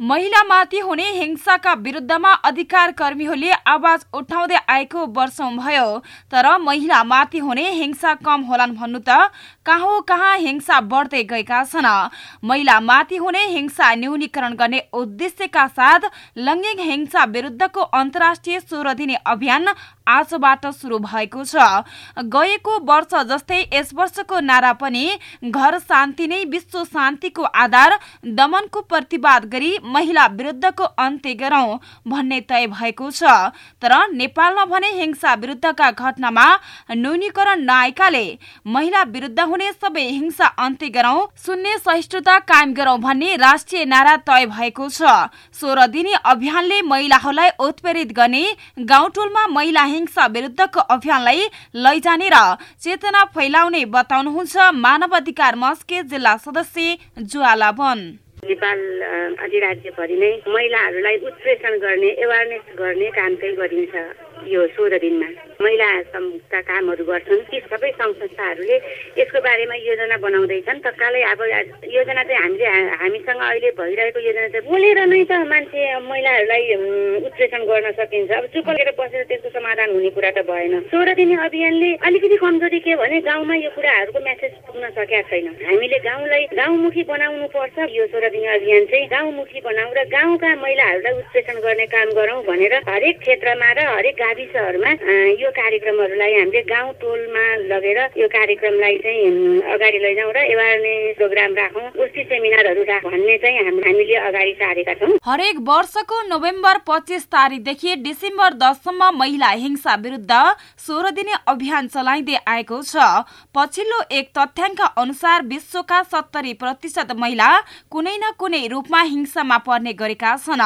महिलामाथि हुने हिंसाका विरुद्धमा अधिकार कर्मीहरूले आवाज उठाउँदै आएको वर्षौं भयो। तर महिलामाथि हुने हिंसा कम होलान् भन्नु त कहाँ कहाँ हिंसा बढ्दै गएका छन्। महिलामाथि हुने हिंसा न्यूनीकरण गर्ने उद्देश्यका साथ लैङ्गिक हिंसा विरुद्धको अन्तर्राष्ट्रिय सोह्र दिने अभियान आजबाट सुरु भएको छ। गएको वर्ष जस्तै यस वर्षको नारा पनि घर शान्ति नै विश्व शान्तिको आधार दमनको प्रतिवाद गरी महिला विरुद्धको अन्त्य गरौं भन्ने तय भएको छ। तर नेपालमा भने हिंसा विरुद्धका घटनामा न्यूनीकरण नआएकाले महिला विरुद्ध हुने सबै हिंसा अन्त्य गरौं शून्य सहिष्णुता कायम गरौं भन्ने राष्ट्रिय नारा तय भएको छ। सोह्र दिने अभियानले महिलाहरूलाई उत्प्रेरित गर्ने गाउँटोलमा महिला हिंसा विरुद्धको अभियानलाई लैजाने र चेतना फैलाउने बताउनुहुन्छ मानव अधिकार मस्के जिल्ला सदस्य जुवाला वन नेपाल अधिराज्यभरि नै महिलाहरूलाई उत्प्रेषण गर्ने एवारनेस गर्ने काम चाहिँ गरिन्छ यो सोह्र दिनमा। महिला समूहका कामहरू गर्छन्। ती सबै सङ्घ संस्थाहरूले यसको बारेमा योजना बनाउँदैछन्। तत्कालै अब योजना चाहिँ हामीले हामीसँग अहिले भइरहेको योजना चाहिँ बोलेर नै त मान्छे महिलाहरूलाई उत्प्रेषण गर्न सकिन्छ। अब चुप बसेर त्यसको समाधान हुने कुरा त भएन। सोह्र दिने अभियानले अलिकति कमजोरी के भने गाउँमा यो कुराहरूको मेसेज पुग्न सकेका छैन। हामीले गाउँलाई गाउँमुखी बनाउनु पर्छ यो सोह्र दिने अभियान चाहिँ गाउँमुखी बनाऊ र गाउँका महिलाहरूलाई उत्प्रेषण गर्ने काम गरौँ भनेर हरेक क्षेत्रमा र हरेक गाविसहरूमा यो कार्यक्रमहरूलाई हामीले गाउँ टोलमा लगेर यो कार्यक्रमलाई चाहिँ अगाडि लैजाउँ र एवारनेस प्रोग्राम राखौँ। गोष्ठी सेमिनारहरू राख भन्ने चाहिँ हामीले अगाडि सारेका छौँ। हरेक वर्षको नोभेम्बर पच्चिस तारिकदेखि डिसेम्बर दससम्म महिला हिंसा विरुद्ध सोह्र दिने अभियान चलाइँदै आएको छ। पछिल्लो एक तथ्याङ्क अनुसार विश्वका सत्तरी प्रतिशत महिला कुनै न कुनै रूपमा हिंसामा पर्ने गरेका छन्।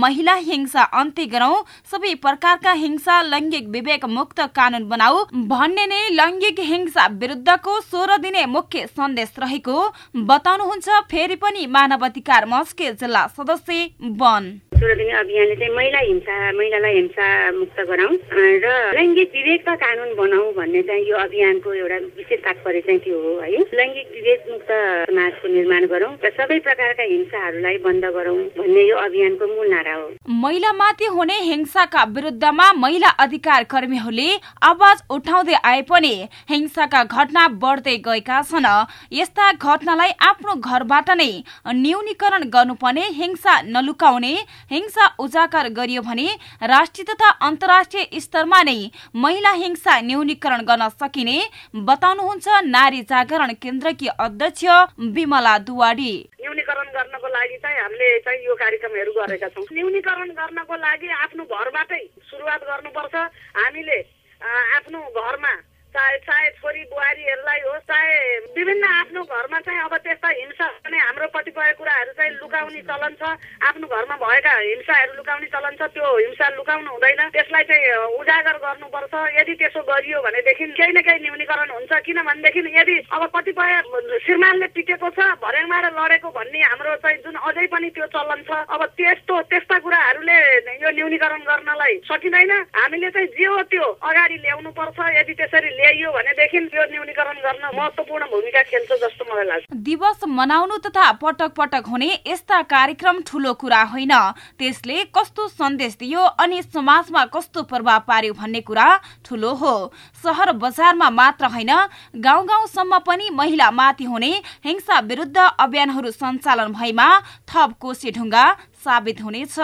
महिला हिंसा अन्त्य गरौं सबै प्रकारका हिंसा लैङ्गिक विवेक मुक्त कानून बनाऊ भन्ने नै लैङ्गिक हिंसा विरुद्धको सोह्र दिने मुख्य सन्देश रहेको बताउनुहुन्छ फेरि पनि मानव अधिकार मस्के जिल्ला सदस्य वन दिने अभियानले चाहिँ महिला हिंसा महिलालाई हिंसा मुक्त गराउँ। र लैङ्गिक विवेकका कानुन बनाऊ भन्ने चाहिँ यो अभियानको एउटा विशेष तात्पर्य चाहिँ त्यो हो है। लैङ्गिक विवेक मुक्त समाजको निर्माण गरौँ र सबै प्रकारका हिंसाहरूलाई बन्द गरौँ भन्ने यो अभियानको मूल नारा हो। महिलामाथि हुने हिंसाका विरुद्धमा महिला अधिकार कर्मीहरूले आवाज उठाउँदै आए पनि हिंसाका घटना बढ्दै गएका छन्। यस्ता घटनालाई आफ्नो घरबाट नै न्यूनीकरण गर्नुपर्ने हिंसा नलुकाउने हिंसा उजागर गरियो भने राष्ट्रिय तथा अन्तर्राष्ट्रिय स्तरमा नै महिला हिंसा न्यूनीकरण गर्न सकिने बताउनुहुन्छ नारी जागरण केन्द्रकी अध्यक्ष विमला दुवाडी। न्यूनीकरण गर्नको लागि चाहिँ हामीले चाहिँ यो कार्यक्रमहरू गरेका छौँ। न्यूनीकरण गर्नको लागि आफ्नो घरबाटै सुरुवात गर्नुपर्छ। हामीले आफ्नो घरमा चाहे चाहे छोरी बुहारीहरूलाई होस् चाहे विभिन्न आफ्नो घरमा चाहिँ अब त्यस्ता हिंसा भने हाम्रो कतिपय कुराहरू चाहिँ लुकाउने चलन छ। आफ्नो घरमा भएका हिंसाहरू लुकाउने चलन छ। त्यो हिंसा लुकाउनु हुँदैन। त्यसलाई चाहिँ उजागर गर्नुपर्छ। यदि त्यसो गरियो भनेदेखि केही न केही न्यूनीकरण हुन्छ। किनभनेदेखि यदि अब कतिपय श्रीमानले टिकेको छ भर्याङमा लडेको भन्ने हाम्रो चाहिँ जुन अझै पनि त्यो चलन छ। अब त्यस्तो त्यस्ता कुराहरूले न्यूनीकरण गर्नलाई सकिँदैन। हामीले चाहिँ जे हो त्यो अगाडि ल्याउनु पर्छ यदि त्यसरी ल्याइयो भनेदेखि त्यो न्यूनीकरण गर्न महत्वपूर्ण भूमिका खेल्छ जस्तो मलाई लाग्छ। दिवस मनाउनु तथा पटक पटक हुने यस्ता कार्यक्रम ठूलो कुरा होइन। त्यसले कस्तो सन्देश दियो अनि समाजमा कस्तो प्रभाव पार्यो भन्ने कुरा ठूलो हो। सहर बजारमा मात्र होइन गाउँ गाउँसम्म पनि महिला माथि हुने हिंसा विरुद्ध अभियानहरू सञ्चालन भएमा थप कोशी ढुङ्गा साबित हुनेछ।